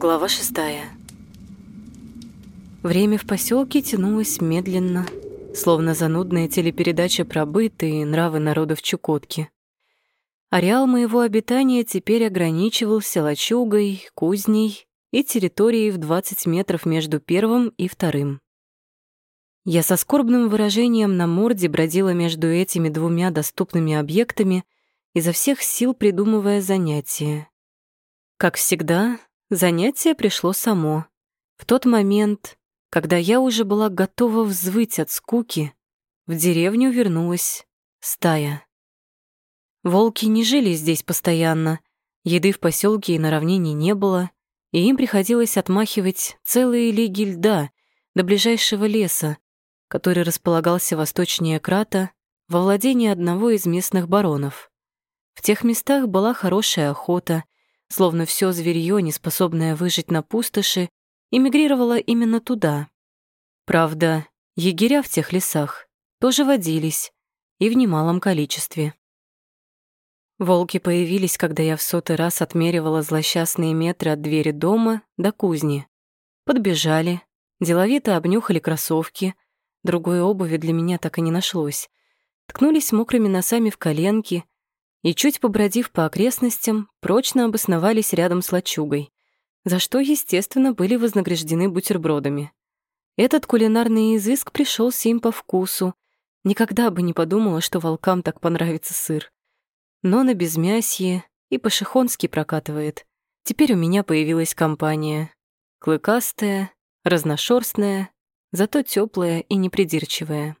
Глава шестая. Время в поселке тянулось медленно, словно занудная телепередача про быт и нравы народов Чукотки. Ареал моего обитания теперь ограничивался лачугой, кузней и территорией в 20 метров между первым и вторым. Я со скорбным выражением на морде бродила между этими двумя доступными объектами, изо всех сил придумывая занятия. Как всегда, занятие пришло само. В тот момент, когда я уже была готова взвыть от скуки, в деревню вернулась стая. Волки не жили здесь постоянно, еды в поселке и на равнине не было, и им приходилось отмахивать целые лиги льда до ближайшего леса, который располагался восточнее Крата, во владении одного из местных баронов. В тех местах была хорошая охота, словно все зверье, неспособное выжить на пустоши, эмигрировало именно туда. Правда, егеря в тех лесах тоже водились, и в немалом количестве. Волки появились, когда я в сотый раз отмеривала злосчастные метры от двери дома до кузни. Подбежали, деловито обнюхали кроссовки, другой обуви для меня так и не нашлось. Ткнулись мокрыми носами в коленки и, чуть побродив по окрестностям, прочно обосновались рядом с лачугой, за что, естественно, были вознаграждены бутербродами. Этот кулинарный изыск пришелся им по вкусу. Никогда бы не подумала, что волкам так понравится сыр но на безмясье и по-шихонски прокатывает. Теперь у меня появилась компания. Клыкастая, разношерстная, зато теплая и непридирчивая.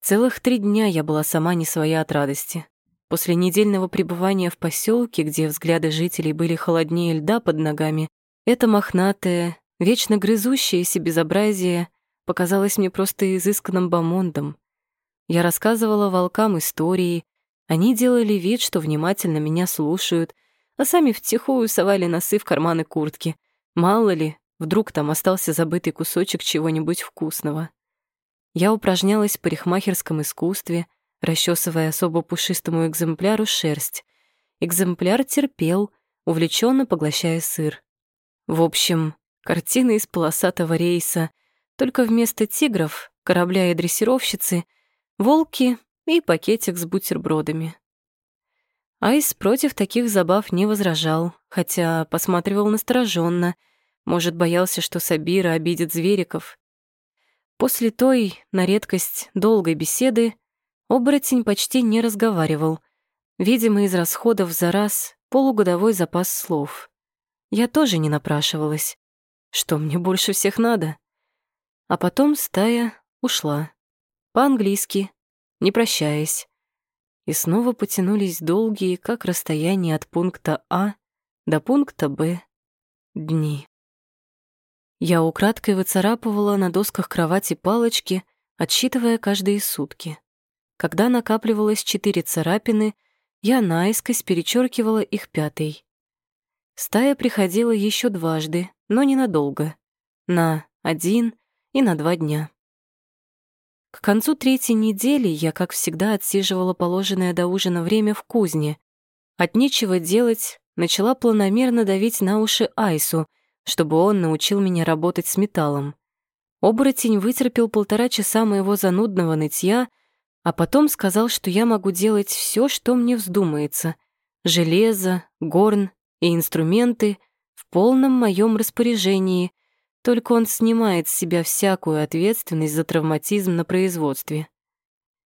Целых три дня я была сама не своя от радости. После недельного пребывания в поселке, где взгляды жителей были холоднее льда под ногами, это мохнатое, вечно грызущееся безобразие показалось мне просто изысканным бомондом. Я рассказывала волкам истории, они делали вид, что внимательно меня слушают, а сами втихую совали носы в карманы куртки. Мало ли, вдруг там остался забытый кусочек чего-нибудь вкусного. Я упражнялась в парикмахерском искусстве, расчесывая особо пушистому экземпляру шерсть. Экземпляр терпел, увлеченно поглощая сыр. В общем, картина из полосатого рейса, только вместо тигров, корабля и дрессировщицы — волки и пакетик с бутербродами. Айс против таких забав не возражал, хотя посматривал настороженно, может, боялся, что Сабира обидит звериков. После той, на редкость, долгой беседы оборотень почти не разговаривал, видимо, из расходов за раз полугодовой запас слов. Я тоже не напрашивалась. Что мне больше всех надо? А потом стая ушла. По-английски, не прощаясь. И снова потянулись долгие, как расстояние от пункта А до пункта Б, дни. Я украдкой выцарапывала на досках кровати палочки, отсчитывая каждые сутки. Когда накапливалось четыре царапины, я наискось перечеркивала их пятой. Стая приходила еще дважды, но ненадолго. На один и на два дня. К концу третьей недели я, как всегда, отсиживала положенное до ужина время в кузне. От нечего делать начала планомерно давить на уши Айсу, чтобы он научил меня работать с металлом. Оборотень вытерпел полтора часа моего занудного нытья, а потом сказал, что я могу делать все, что мне вздумается. Железо, горн и инструменты в полном моем распоряжении — только он снимает с себя всякую ответственность за травматизм на производстве.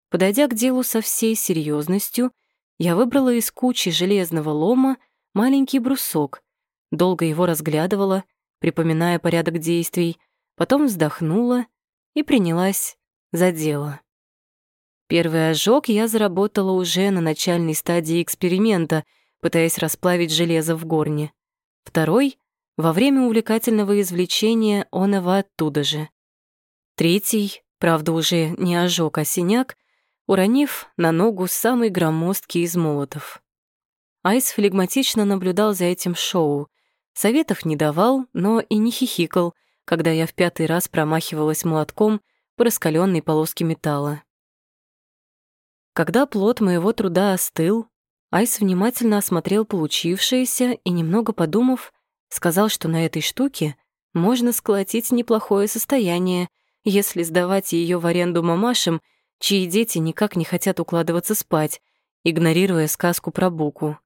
Подойдя к делу со всей серьезностью, я выбрала из кучи железного лома маленький брусок, долго его разглядывала, припоминая порядок действий, потом вздохнула и принялась за дело. Первый ожог я заработала уже на начальной стадии эксперимента, пытаясь расплавить железо в горне. Второй во время увлекательного извлечения он его оттуда же. Третий, правда уже не ожог, а синяк, уронив на ногу самый громоздкий из молотов. Айс флегматично наблюдал за этим шоу. Советов не давал, но и не хихикал, когда я в пятый раз промахивалась молотком по раскаленной полоске металла. Когда плод моего труда остыл, Айс внимательно осмотрел получившееся и, немного подумав, Сказал, что на этой штуке можно сколотить неплохое состояние, если сдавать ее в аренду мамашам, чьи дети никак не хотят укладываться спать, игнорируя сказку про Буку.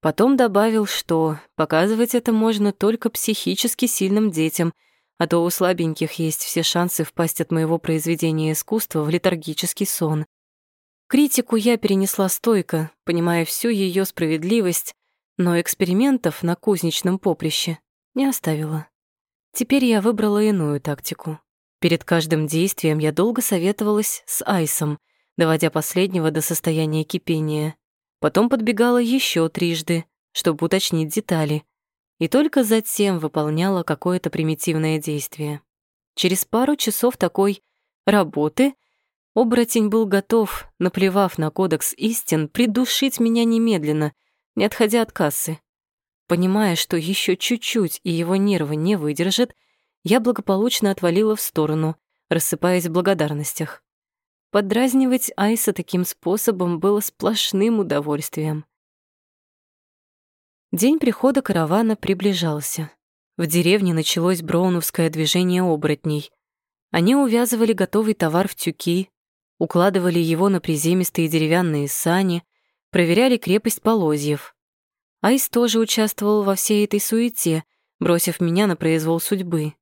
Потом добавил, что показывать это можно только психически сильным детям, а то у слабеньких есть все шансы впасть от моего произведения искусства в летаргический сон. Критику я перенесла стойко, понимая всю ее справедливость, но экспериментов на кузнечном поприще не оставила. Теперь я выбрала иную тактику. Перед каждым действием я долго советовалась с Айсом, доводя последнего до состояния кипения. Потом подбегала еще трижды, чтобы уточнить детали, и только затем выполняла какое-то примитивное действие. Через пару часов такой работы оборотень был готов, наплевав на кодекс истин, придушить меня немедленно, не отходя от кассы. Понимая, что еще чуть-чуть и его нервы не выдержат, я благополучно отвалила в сторону, рассыпаясь в благодарностях. Подразнивать Айса таким способом было сплошным удовольствием. День прихода каравана приближался. В деревне началось броуновское движение оборотней. Они увязывали готовый товар в тюки, укладывали его на приземистые деревянные сани, проверяли крепость полозьев. Айс тоже участвовал во всей этой суете, бросив меня на произвол судьбы.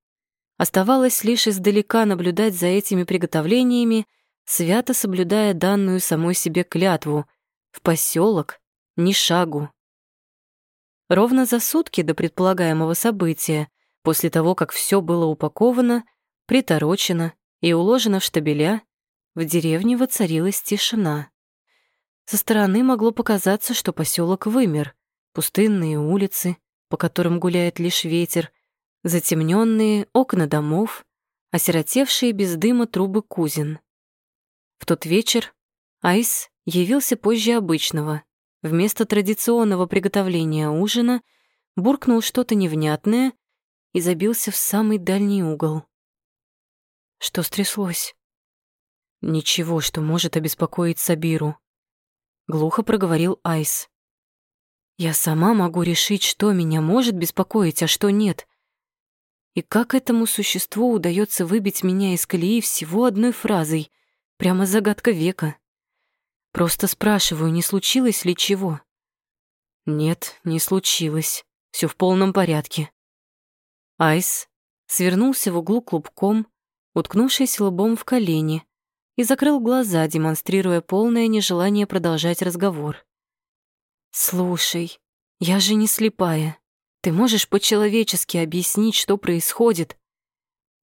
Оставалось лишь издалека наблюдать за этими приготовлениями свято соблюдая данную самой себе клятву «в поселок ни шагу». Ровно за сутки до предполагаемого события, после того, как все было упаковано, приторочено и уложено в штабеля, в деревне воцарилась тишина. Со стороны могло показаться, что поселок вымер, пустынные улицы, по которым гуляет лишь ветер, затемненные окна домов, осиротевшие без дыма трубы кузин. В тот вечер Айс явился позже обычного. Вместо традиционного приготовления ужина буркнул что-то невнятное и забился в самый дальний угол. Что стряслось? Ничего, что может обеспокоить Сабиру. Глухо проговорил Айс. Я сама могу решить, что меня может беспокоить, а что нет. И как этому существу удается выбить меня из колеи всего одной фразой — Прямо загадка века. Просто спрашиваю, не случилось ли чего? Нет, не случилось. Все в полном порядке. Айс свернулся в углу клубком, уткнувшись лбом в колени, и закрыл глаза, демонстрируя полное нежелание продолжать разговор. «Слушай, я же не слепая. Ты можешь по-человечески объяснить, что происходит?»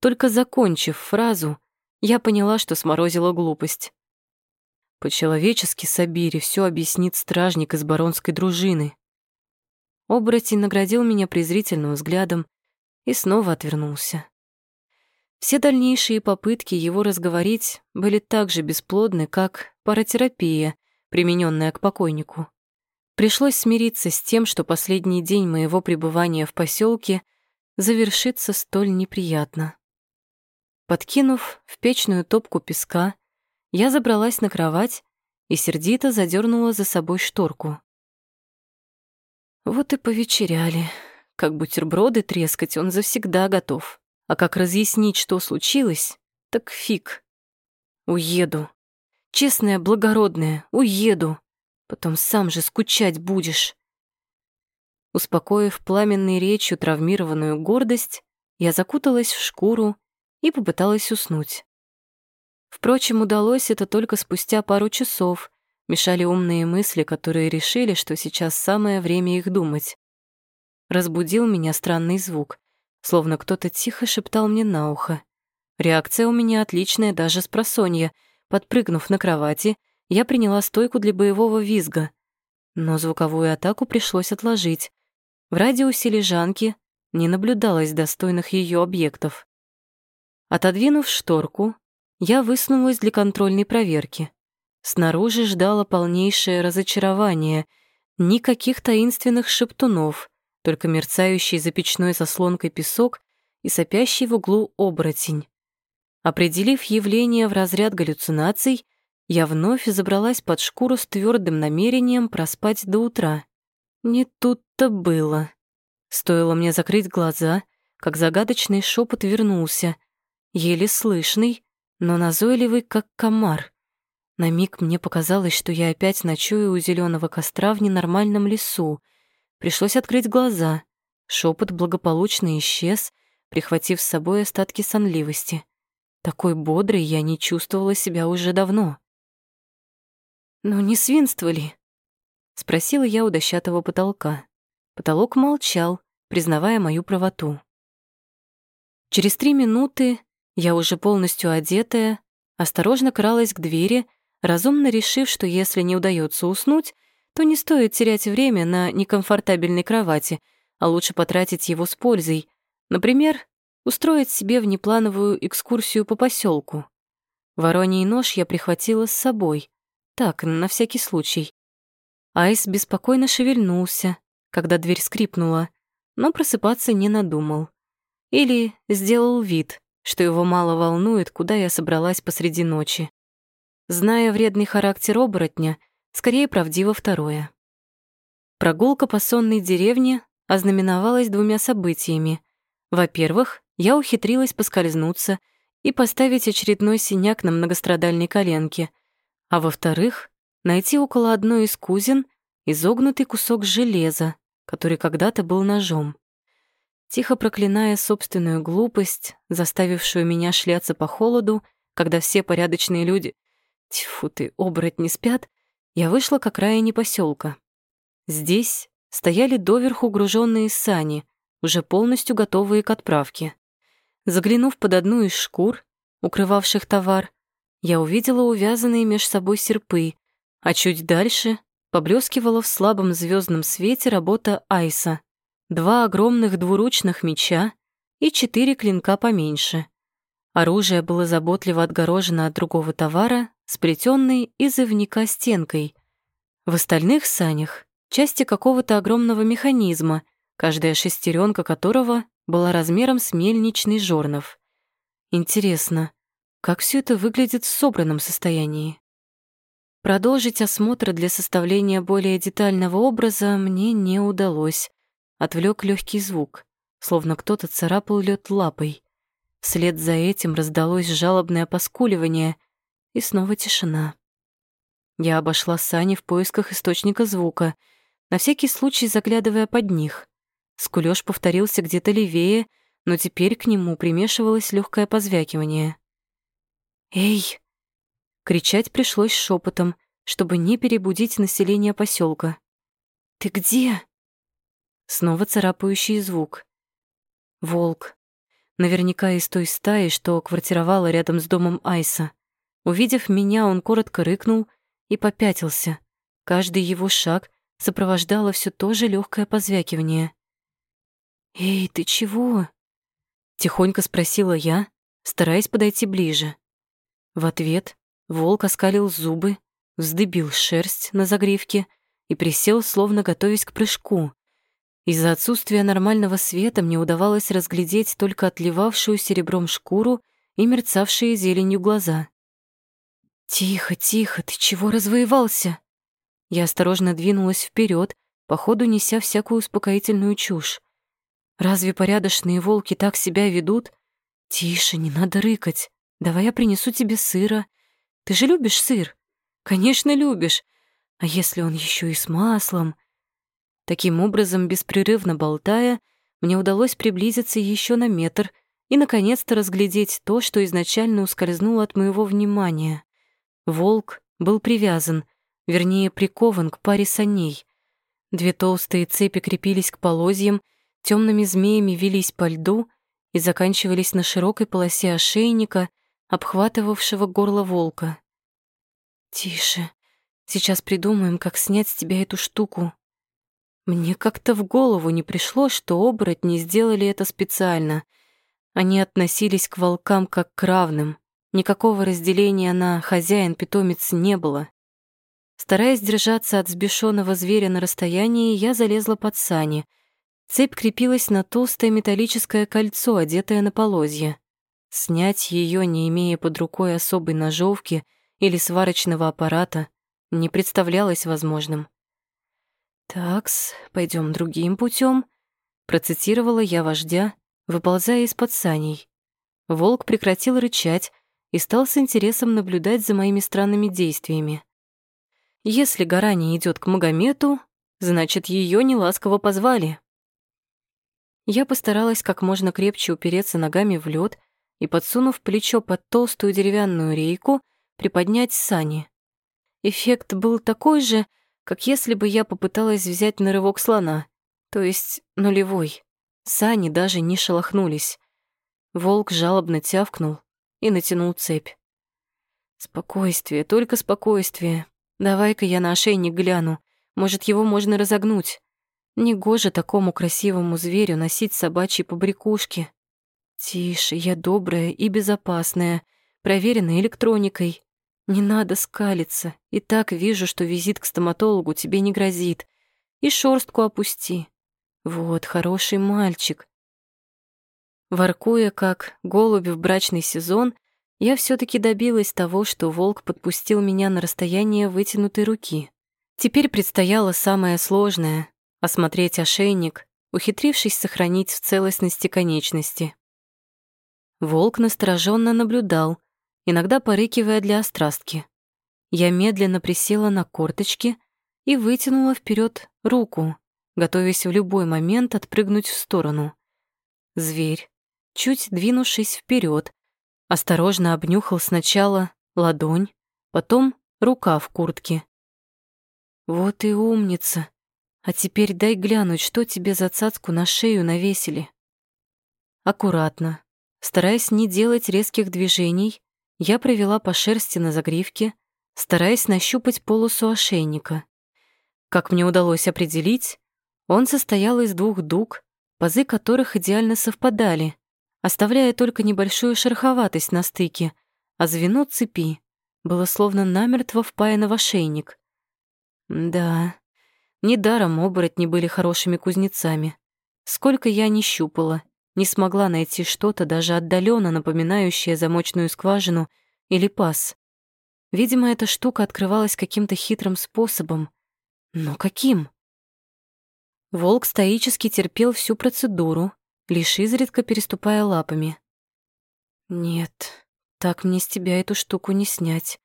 Только закончив фразу, я поняла, что сморозила глупость. По-человечески Сабире все объяснит стражник из баронской дружины. Оборотень наградил меня презрительным взглядом и снова отвернулся. Все дальнейшие попытки его разговорить были так же бесплодны, как паратерапия, примененная к покойнику. Пришлось смириться с тем, что последний день моего пребывания в поселке завершится столь неприятно. Подкинув в печную топку песка, я забралась на кровать и сердито задернула за собой шторку. Вот и повечеряли. Как бутерброды трескать он завсегда готов. А как разъяснить, что случилось, так фиг. Уеду. Честная, благородная, уеду. Потом сам же скучать будешь. Успокоив пламенной речью травмированную гордость, я закуталась в шкуру и попыталась уснуть. Впрочем, удалось это только спустя пару часов. Мешали умные мысли, которые решили, что сейчас самое время их думать. Разбудил меня странный звук, словно кто-то тихо шептал мне на ухо. Реакция у меня отличная даже с просонья. Подпрыгнув на кровати, я приняла стойку для боевого визга. Но звуковую атаку пришлось отложить. В радиусе лежанки не наблюдалось достойных ее объектов. Отодвинув шторку, я высунулась для контрольной проверки. Снаружи ждало полнейшее разочарование. Никаких таинственных шептунов, только мерцающий за печной заслонкой песок и сопящий в углу оборотень. Определив явление в разряд галлюцинаций, я вновь забралась под шкуру с твердым намерением проспать до утра. Не тут-то было. Стоило мне закрыть глаза, как загадочный шепот вернулся, еле слышный, но назойливый, как комар. На миг мне показалось, что я опять ночую у зеленого костра в ненормальном лесу. Пришлось открыть глаза. Шепот благополучно исчез, прихватив с собой остатки сонливости. Такой бодрой я не чувствовала себя уже давно. «Ну не свинство ли?» — спросила я у дощатого потолка. Потолок молчал, признавая мою правоту. Через три минуты я уже полностью одетая, осторожно кралась к двери, разумно решив, что если не удается уснуть, то не стоит терять время на некомфортабельной кровати, а лучше потратить его с пользой. Например, устроить себе внеплановую экскурсию по поселку. Вороний нож я прихватила с собой. Так, на всякий случай. Айс беспокойно шевельнулся, когда дверь скрипнула, но просыпаться не надумал. Или сделал вид, что его мало волнует, куда я собралась посреди ночи. Зная вредный характер оборотня, скорее правдиво второе. Прогулка по сонной деревне ознаменовалась двумя событиями. Во-первых, я ухитрилась поскользнуться и поставить очередной синяк на многострадальной коленке, а во-вторых, найти около одной из кузин изогнутый кусок железа, который когда-то был ножом. Тихо проклиная собственную глупость, заставившую меня шляться по холоду, когда все порядочные люди, тьфу ты, оборотни спят, я вышла к окраине поселка. Здесь стояли доверху груженные сани, уже полностью готовые к отправке. Заглянув под одну из шкур, укрывавших товар, я увидела увязанные меж собой серпы, а чуть дальше поблескивала в слабом звездном свете работа Айса. Два огромных двуручных меча и четыре клинка поменьше. Оружие было заботливо отгорожено от другого товара, сплетенной из ивника стенкой. В остальных санях части какого-то огромного механизма, каждая шестеренка которого была размером с мельничный жорнов. Интересно, как все это выглядит в собранном состоянии? Продолжить осмотр для составления более детального образа мне не удалось. Отвлек легкий звук, словно кто-то царапал лед лапой. Вслед за этим раздалось жалобное поскуливание, и снова тишина. Я обошла сани в поисках источника звука, на всякий случай заглядывая под них. Скулёж повторился где-то левее, но теперь к нему примешивалось легкое позвякивание. «Эй!» Кричать пришлось шепотом, чтобы не перебудить население поселка. «Ты где?» Снова царапающий звук. Волк. Наверняка из той стаи, что квартировала рядом с домом Айса. Увидев меня, он коротко рыкнул и попятился. Каждый его шаг сопровождало все то же легкое позвякивание. «Эй, ты чего?» Тихонько спросила я, стараясь подойти ближе. В ответ Волк оскалил зубы, вздыбил шерсть на загривке и присел, словно готовясь к прыжку. Из-за отсутствия нормального света мне удавалось разглядеть только отливавшую серебром шкуру и мерцавшие зеленью глаза. «Тихо, тихо, ты чего развоевался?» Я осторожно двинулась вперед, походу неся всякую успокоительную чушь. «Разве порядочные волки так себя ведут?» «Тише, не надо рыкать. Давай я принесу тебе сыра ты же любишь сыр? Конечно, любишь. А если он еще и с маслом? Таким образом, беспрерывно болтая, мне удалось приблизиться еще на метр и, наконец-то, разглядеть то, что изначально ускользнуло от моего внимания. Волк был привязан, вернее, прикован к паре саней. Две толстые цепи крепились к полозьям, темными змеями вились по льду и заканчивались на широкой полосе ошейника, обхватывавшего горло волка. «Тише. Сейчас придумаем, как снять с тебя эту штуку». Мне как-то в голову не пришло, что оборотни сделали это специально. Они относились к волкам как к равным. Никакого разделения на хозяин-питомец не было. Стараясь держаться от взбешенного зверя на расстоянии, я залезла под сани. Цепь крепилась на толстое металлическое кольцо, одетое на полозье. Снять ее, не имея под рукой особой ножовки или сварочного аппарата, не представлялось возможным. «Такс, пойдем другим путем. Процитировала я вождя, выползая из-под саней. Волк прекратил рычать и стал с интересом наблюдать за моими странными действиями. Если гора не идет к Магомету, значит, ее неласково позвали. Я постаралась как можно крепче упереться ногами в лед и, подсунув плечо под толстую деревянную рейку, приподнять сани. Эффект был такой же, как если бы я попыталась взять на рывок слона, то есть нулевой. Сани даже не шелохнулись. Волк жалобно тявкнул и натянул цепь. «Спокойствие, только спокойствие. Давай-ка я на ошейник гляну. Может, его можно разогнуть. Негоже такому красивому зверю носить собачьи побрякушки. Тише, я добрая и безопасная, проверенная электроникой. Не надо скалиться. И так вижу, что визит к стоматологу тебе не грозит. И шорстку опусти. Вот, хороший мальчик. Воркуя как голубь в брачный сезон, я все таки добилась того, что волк подпустил меня на расстояние вытянутой руки. Теперь предстояло самое сложное — осмотреть ошейник, ухитрившись сохранить в целостности конечности. Волк настороженно наблюдал — иногда порыкивая для острастки. Я медленно присела на корточки и вытянула вперед руку, готовясь в любой момент отпрыгнуть в сторону. Зверь, чуть двинувшись вперед, осторожно обнюхал сначала ладонь, потом рука в куртке. «Вот и умница! А теперь дай глянуть, что тебе за цацку на шею навесили». Аккуратно, стараясь не делать резких движений, я провела по шерсти на загривке, стараясь нащупать полосу ошейника. Как мне удалось определить, он состоял из двух дуг, пазы которых идеально совпадали, оставляя только небольшую шероховатость на стыке, а звено цепи было словно намертво впаяно в ошейник. Да, недаром оборотни были хорошими кузнецами. Сколько я не щупала, не смогла найти что-то даже отдаленно напоминающее замочную скважину или паз. Видимо, эта штука открывалась каким-то хитрым способом. Но каким? Волк стоически терпел всю процедуру, лишь изредка переступая лапами. «Нет, так мне с тебя эту штуку не снять.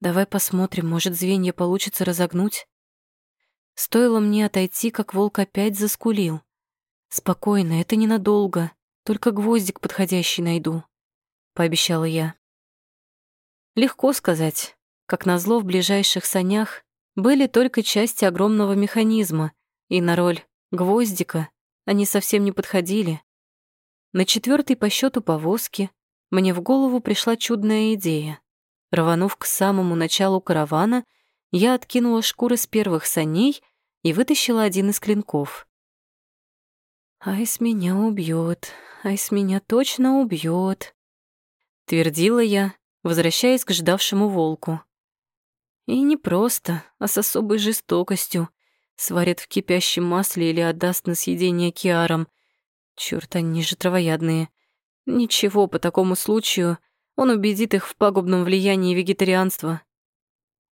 Давай посмотрим, может, звенья получится разогнуть?» Стоило мне отойти, как волк опять заскулил. «Спокойно, это ненадолго. Только гвоздик подходящий найду», — пообещала я. Легко сказать. Как назло, в ближайших санях были только части огромного механизма, и на роль гвоздика они совсем не подходили. На четвертой по счету повозки мне в голову пришла чудная идея. Рванув к самому началу каравана, я откинула шкуры с первых саней и вытащила один из клинков. «Айс меня убьет, Айс меня точно убьет», — твердила я, возвращаясь к ждавшему волку. И не просто, а с особой жестокостью. Сварит в кипящем масле или отдаст на съедение киарам. Чёрт, они же травоядные. Ничего, по такому случаю он убедит их в пагубном влиянии вегетарианства.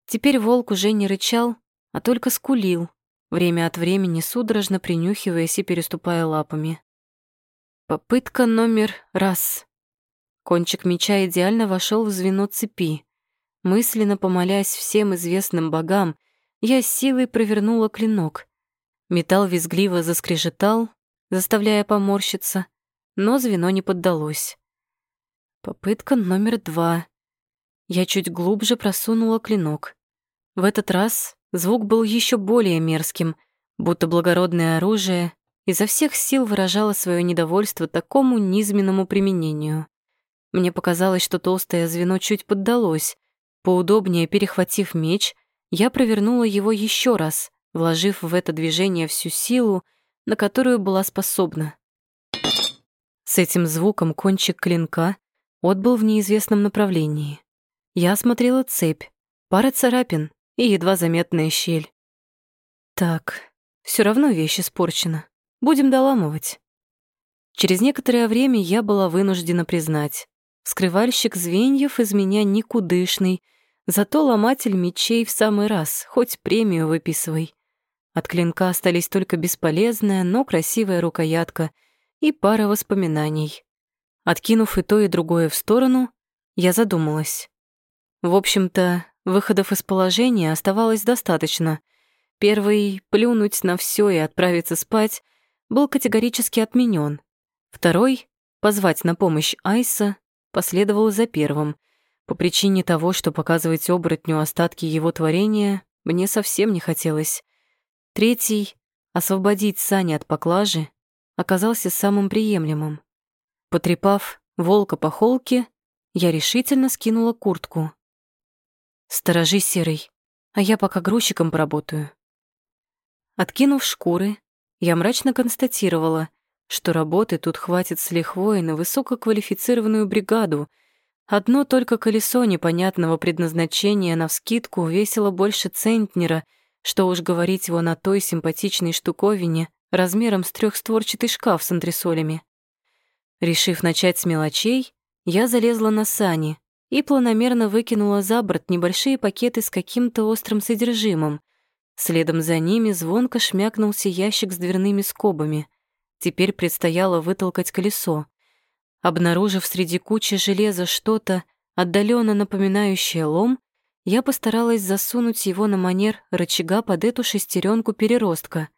Теперь волк уже не рычал, а только скулил, время от времени судорожно принюхиваясь и переступая лапами. Попытка номер раз. Кончик меча идеально вошел в звено цепи. Мысленно помолясь всем известным богам, я силой провернула клинок. Металл визгливо заскрежетал, заставляя поморщиться, но звено не поддалось. Попытка номер два. Я чуть глубже просунула клинок. В этот раз Звук был еще более мерзким, будто благородное оружие изо всех сил выражало свое недовольство такому низменному применению. Мне показалось, что толстое звено чуть поддалось. Поудобнее перехватив меч, я провернула его еще раз, вложив в это движение всю силу, на которую была способна. С этим звуком кончик клинка отбыл в неизвестном направлении. Я осмотрела цепь, пара царапин, и едва заметная щель. Так, все равно вещь испорчена. Будем доламывать. Через некоторое время я была вынуждена признать, скрывальщик звеньев из меня никудышный, зато ломатель мечей в самый раз, хоть премию выписывай. От клинка остались только бесполезная, но красивая рукоятка и пара воспоминаний. Откинув и то, и другое в сторону, я задумалась. В общем-то, выходов из положения оставалось достаточно. Первый — плюнуть на все и отправиться спать — был категорически отменен. Второй — позвать на помощь Айса — последовал за первым. По причине того, что показывать оборотню остатки его творения мне совсем не хотелось. Третий — освободить Сани от поклажи — оказался самым приемлемым. Потрепав волка по холке, я решительно скинула куртку. «Сторожи, Серый, а я пока грузчиком поработаю». Откинув шкуры, я мрачно констатировала, что работы тут хватит с лихвой на высококвалифицированную бригаду. Одно только колесо непонятного предназначения навскидку весило больше центнера — что уж говорить его на той симпатичной штуковине размером с трехстворчатый шкаф с антресолями. Решив начать с мелочей, я залезла на сани и планомерно выкинула за борт небольшие пакеты с каким-то острым содержимым. Следом за ними звонко шмякнулся ящик с дверными скобами. Теперь предстояло вытолкать колесо. Обнаружив среди кучи железа что-то, отдаленно напоминающее лом, я постаралась засунуть его на манер рычага под эту шестеренку переростка.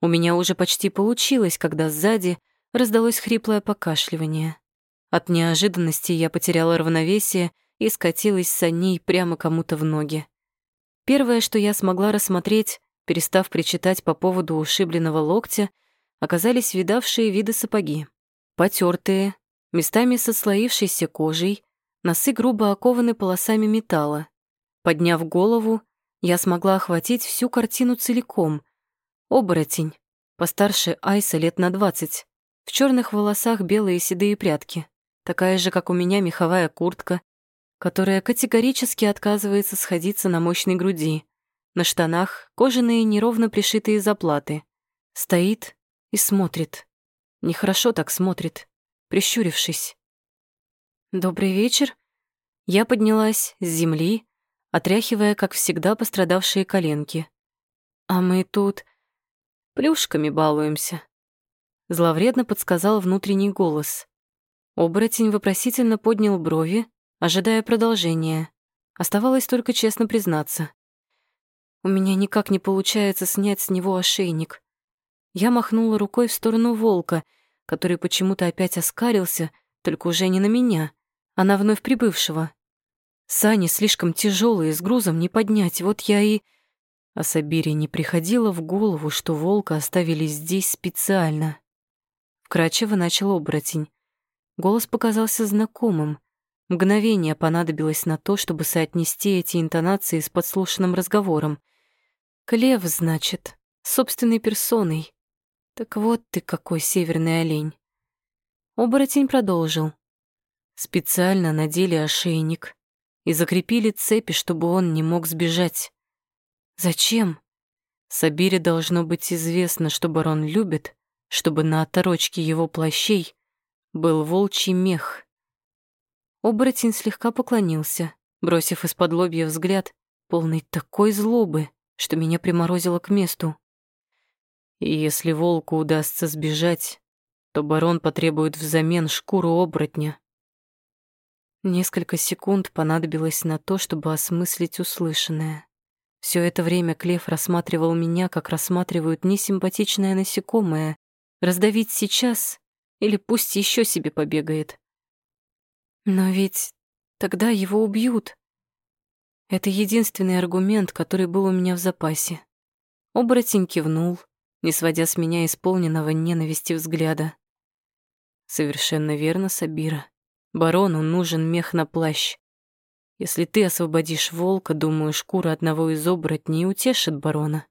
У меня уже почти получилось, когда сзади раздалось хриплое покашливание. От неожиданности я потеряла равновесие и скатилась с саней прямо кому-то в ноги. Первое, что я смогла рассмотреть, перестав причитать по поводу ушибленного локтя, оказались видавшие виды сапоги. Потертые, местами со слоившейся кожей, носы грубо окованы полосами металла. Подняв голову, я смогла охватить всю картину целиком. Оборотень, постарше Айса лет на двадцать, в черных волосах белые седые прядки, такая же, как у меня, меховая куртка, которая категорически отказывается сходиться на мощной груди. На штанах кожаные неровно пришитые заплаты. Стоит и смотрит. Нехорошо так смотрит, прищурившись. «Добрый вечер». Я поднялась с земли, отряхивая, как всегда, пострадавшие коленки. «А мы тут плюшками балуемся», — зловредно подсказал внутренний голос. Оборотень вопросительно поднял брови, ожидая продолжения. Оставалось только честно признаться. У меня никак не получается снять с него ошейник. Я махнула рукой в сторону волка, который почему-то опять оскарился, только уже не на меня, а на вновь прибывшего. Сани слишком тяжелые, с грузом не поднять, вот я и... А Сабире не приходило в голову, что волка оставили здесь специально. Вкрадчиво начал оборотень. Голос показался знакомым. Мгновение понадобилось на то, чтобы соотнести эти интонации с подслушанным разговором. «Клев, значит, собственной персоной. Так вот ты какой северный олень». Оборотень продолжил. Специально надели ошейник, и закрепили цепи, чтобы он не мог сбежать. Зачем? Сабире должно быть известно, что барон любит, чтобы на оторочке его плащей был волчий мех. Оборотень слегка поклонился, бросив из-под лобья взгляд, полный такой злобы, что меня приморозило к месту. И если волку удастся сбежать, то барон потребует взамен шкуру оборотня, Несколько секунд понадобилось на то, чтобы осмыслить услышанное. Все это время Клев рассматривал меня, как рассматривают несимпатичное насекомое. Раздавить сейчас или пусть еще себе побегает. Но ведь тогда его убьют. Это единственный аргумент, который был у меня в запасе. Оборотень кивнул, не сводя с меня исполненного ненависти взгляда. Совершенно верно, Сабира. Барону нужен мех на плащ. Если ты освободишь волка, думаю, шкура одного из оборотней утешит барона.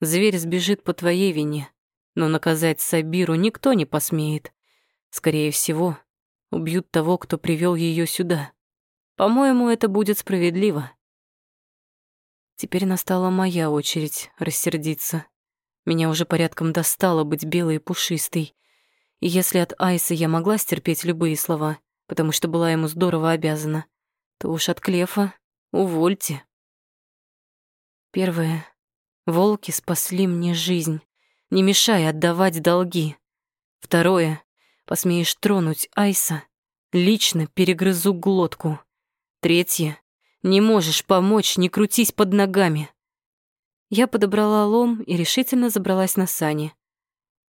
Зверь сбежит по твоей вине, но наказать Сабиру никто не посмеет. Скорее всего, убьют того, кто привел ее сюда. По-моему, это будет справедливо. Теперь настала моя очередь рассердиться. Меня уже порядком достало быть белой и пушистой. И если от Айса я могла стерпеть любые слова, потому что была ему здорово обязана, то уж от Клефа увольте. Первое. Волки спасли мне жизнь. Не мешай отдавать долги. Второе. Посмеешь тронуть Айса, лично перегрызу глотку. Третье. Не можешь помочь, не крутись под ногами. Я подобрала лом и решительно забралась на сани.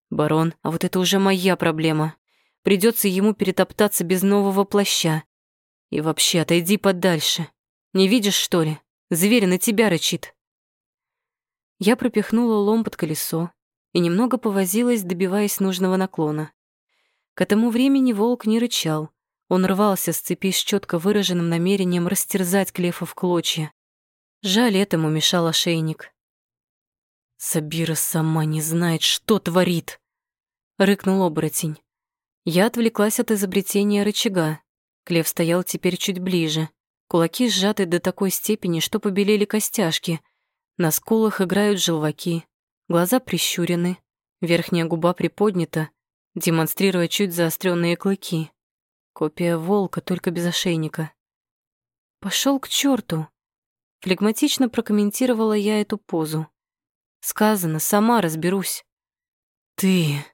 Барон, а вот это уже моя проблема. Придется ему перетоптаться без нового плаща. И вообще, отойди подальше. Не видишь, что ли? Зверь на тебя рычит. Я пропихнула лом под колесо и немного повозилась, добиваясь нужного наклона. К этому времени волк не рычал. Он рвался с цепи с четко выраженным намерением растерзать Клефа в клочья. Жаль, этому мешал ошейник. «Сабира сама не знает, что творит!» — рыкнул оборотень. Я отвлеклась от изобретения рычага. Клев стоял теперь чуть ближе. Кулаки сжаты до такой степени, что побелели костяшки. На скулах играют желваки. Глаза прищурены. Верхняя губа приподнята, демонстрируя чуть заостренные клыки. Копия волка, только без ошейника. Пошел к черту! Флегматично прокомментировала я эту позу. Сказано, сама разберусь. Ты...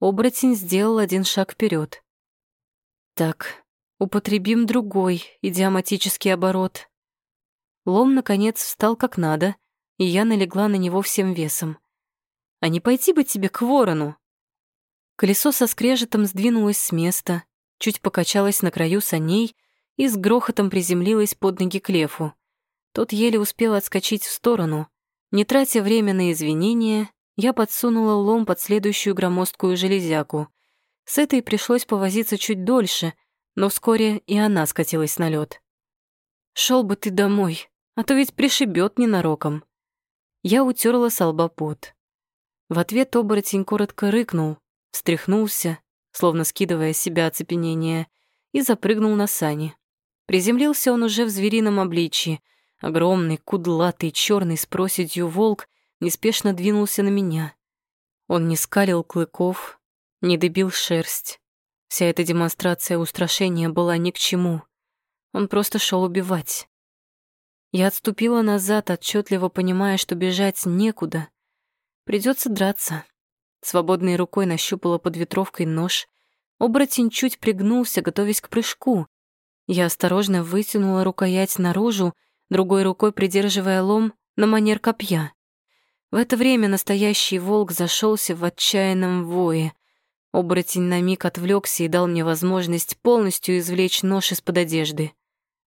Оборотень сделал один шаг вперед. Так, употребим другой идиоматический оборот. Лом, наконец, встал как надо, и я налегла на него всем весом. А не пойти бы тебе к ворону? Колесо со скрежетом сдвинулось с места, чуть покачалось на краю саней и с грохотом приземлилось под ноги Клефу. Тот еле успел отскочить в сторону. Не тратя время на извинения, я подсунула лом под следующую громоздкую железяку. С этой пришлось повозиться чуть дольше, но вскоре и она скатилась на лед. Шел бы ты домой, а то ведь пришибет ненароком. Я утерла с лба пот. В ответ оборотень коротко рыкнул, встряхнулся, словно скидывая с себя оцепенение, и запрыгнул на сани. Приземлился он уже в зверином обличье. Огромный, кудлатый, черный с проседью волк неспешно двинулся на меня. Он не скалил клыков, не добил шерсть. Вся эта демонстрация устрашения была ни к чему. Он просто шел убивать. Я отступила назад, отчетливо понимая, что бежать некуда. Придется драться. Свободной рукой нащупала под ветровкой нож. Оборотень чуть пригнулся, готовясь к прыжку. Я осторожно вытянула рукоять наружу, другой рукой придерживая лом на манер копья. В это время настоящий волк зашелся в отчаянном вое. Оборотень на миг отвлекся и дал мне возможность полностью извлечь нож из-под одежды.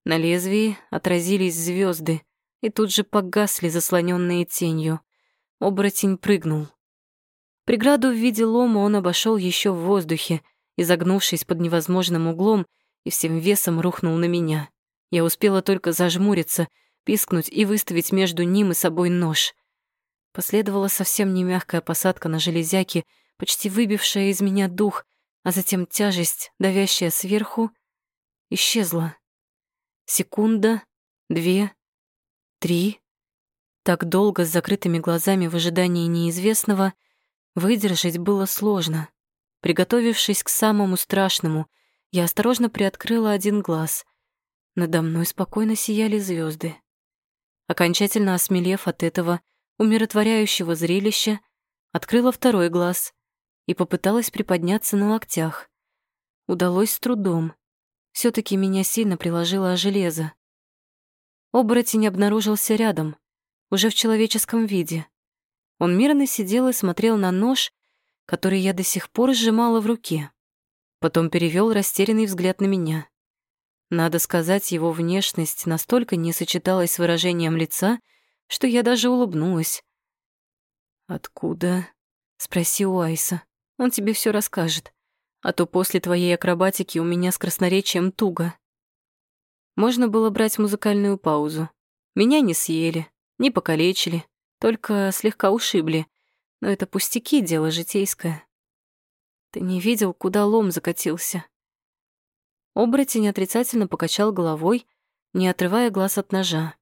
На лезвии отразились звезды и тут же погасли, заслоненные тенью. Оборотень прыгнул. Преграду в виде лома он обошел еще в воздухе, изогнувшись под невозможным углом, и всем весом рухнул на меня. Я успела только зажмуриться, пискнуть и выставить между ним и собой нож. Последовала совсем не мягкая посадка на железяки, почти выбившая из меня дух, а затем тяжесть, давящая сверху, исчезла. Секунда, две, три. Так долго с закрытыми глазами в ожидании неизвестного — Выдержать было сложно. Приготовившись к самому страшному, я осторожно приоткрыла один глаз. Надо мной спокойно сияли звезды. Окончательно осмелев от этого умиротворяющего зрелища, открыла второй глаз и попыталась приподняться на локтях. Удалось с трудом. все таки меня сильно приложило о железо. Оборотень обнаружился рядом, уже в человеческом виде. Он мирно сидел и смотрел на нож, который я до сих пор сжимала в руке. Потом перевел растерянный взгляд на меня. Надо сказать, его внешность настолько не сочеталась с выражением лица, что я даже улыбнулась. «Откуда?» — спроси у Айса. «Он тебе все расскажет. А то после твоей акробатики у меня с красноречием туго». Можно было брать музыкальную паузу. Меня не съели, не покалечили, только слегка ушибли. Но это пустяки, дело житейское. Ты не видел, куда лом закатился? Оборотень отрицательно покачал головой, не отрывая глаз от ножа.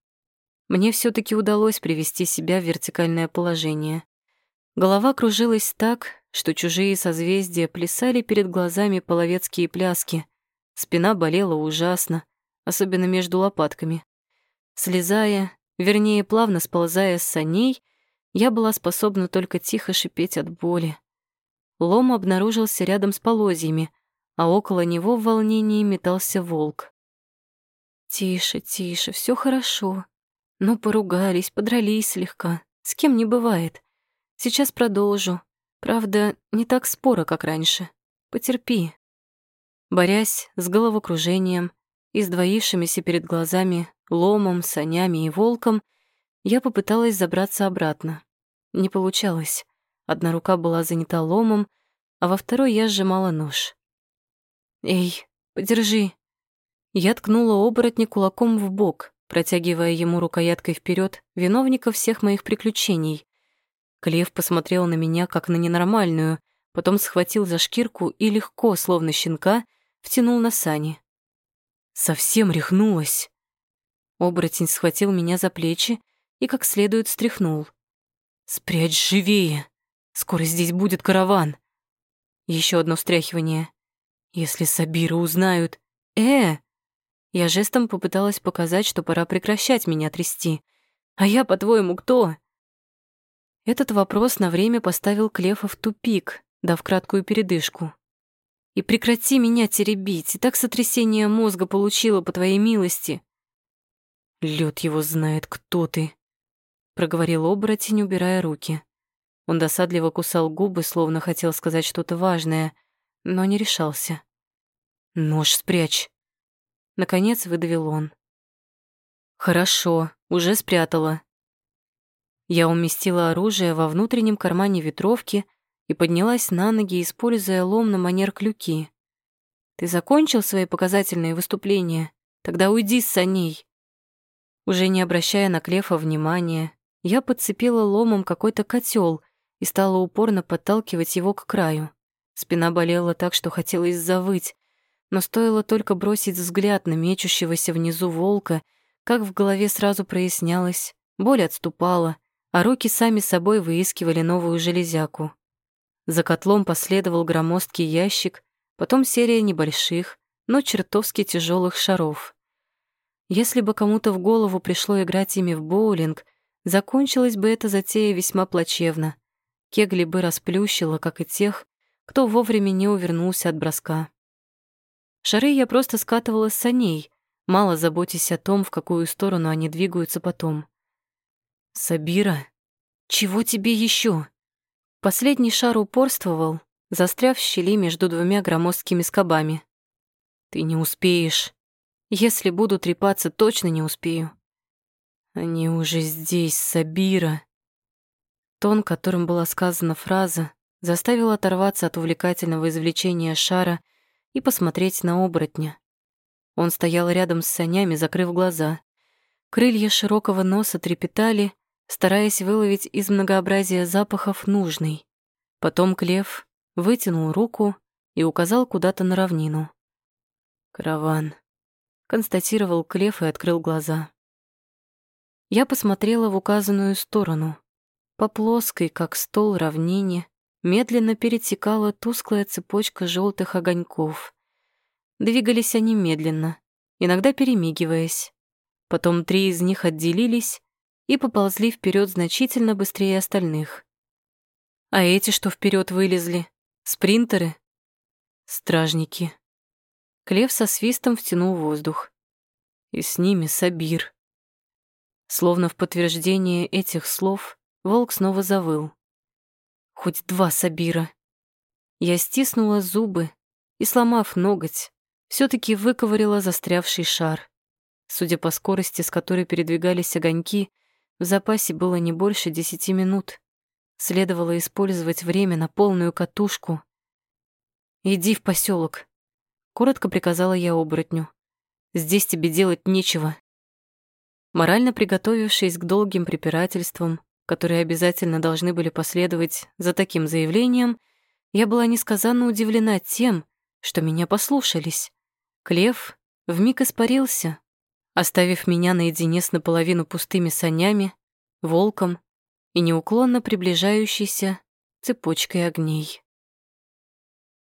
Мне все таки удалось привести себя в вертикальное положение. Голова кружилась так, что чужие созвездия плясали перед глазами половецкие пляски. Спина болела ужасно, особенно между лопатками. Слезая, вернее, плавно сползая с саней, я была способна только тихо шипеть от боли. Лом обнаружился рядом с полозьями, а около него в волнении метался волк. «Тише, тише, все хорошо. Ну, поругались, подрались слегка. С кем не бывает. Сейчас продолжу. Правда, не так споро, как раньше. Потерпи». Борясь с головокружением и сдвоившимися перед глазами ломом, санями и волком, я попыталась забраться обратно. Не получалось. Одна рука была занята ломом, а во второй я сжимала нож. «Эй, подержи!» Я ткнула оборотня кулаком в бок, протягивая ему рукояткой вперед виновника всех моих приключений. Клев посмотрел на меня как на ненормальную, потом схватил за шкирку и легко, словно щенка, втянул на сани. Совсем рехнулась. Оборотень схватил меня за плечи и как следует стряхнул. «Спрячь живее! Скоро здесь будет караван!» Еще одно встряхивание. «Если Сабиры узнают...» «Э!» Я жестом попыталась показать, что пора прекращать меня трясти. «А я, по-твоему, кто?» Этот вопрос на время поставил Клефа в тупик, дав краткую передышку. «И прекрати меня теребить, и так сотрясение мозга получила по твоей милости». «Лёд его знает, кто ты», — проговорил оборотень, убирая руки. Он досадливо кусал губы, словно хотел сказать что-то важное, но не решался. «Нож спрячь», Наконец выдавил он. «Хорошо, уже спрятала». Я уместила оружие во внутреннем кармане ветровки и поднялась на ноги, используя лом на манер клюки. «Ты закончил свои показательные выступления? Тогда уйди с саней». Уже не обращая на Клефа внимания, я подцепила ломом какой-то котел и стала упорно подталкивать его к краю. Спина болела так, что хотелось завыть, но стоило только бросить взгляд на мечущегося внизу волка, как в голове сразу прояснялось, боль отступала, а руки сами собой выискивали новую железяку. За котлом последовал громоздкий ящик, потом серия небольших, но чертовски тяжелых шаров. Если бы кому-то в голову пришло играть ими в боулинг, закончилась бы эта затея весьма плачевно. Кегли бы расплющило, как и тех, кто вовремя не увернулся от броска. Шары я просто скатывала с саней, мало заботясь о том, в какую сторону они двигаются потом. «Сабира, чего тебе еще? Последний шар упорствовал, застряв в щели между двумя громоздкими скобами. «Ты не успеешь. Если буду трепаться, точно не успею». «Они уже здесь, Сабира». Тон, которым была сказана фраза, заставил оторваться от увлекательного извлечения шара — и посмотреть на оборотня. Он стоял рядом с санями, закрыв глаза. Крылья широкого носа трепетали, стараясь выловить из многообразия запахов нужный. Потом Клев вытянул руку и указал куда-то на равнину. «Караван», — констатировал Клев и открыл глаза. Я посмотрела в указанную сторону. По плоской, как стол, равнине медленно перетекала тусклая цепочка желтых огоньков. Двигались они медленно, иногда перемигиваясь. Потом три из них отделились и поползли вперед значительно быстрее остальных. А эти, что вперед вылезли? Спринтеры? Стражники. Клев со свистом втянул воздух. И с ними Сабир. Словно в подтверждение этих слов, волк снова завыл. Хоть два Сабира. Я стиснула зубы и, сломав ноготь, все таки выковырила застрявший шар. Судя по скорости, с которой передвигались огоньки, в запасе было не больше десяти минут. Следовало использовать время на полную катушку. «Иди в поселок, коротко приказала я оборотню. «Здесь тебе делать нечего». Морально приготовившись к долгим препирательствам, которые обязательно должны были последовать за таким заявлением, я была несказанно удивлена тем, что меня послушались. Клев вмиг испарился, оставив меня наедине с наполовину пустыми санями, волком и неуклонно приближающейся цепочкой огней.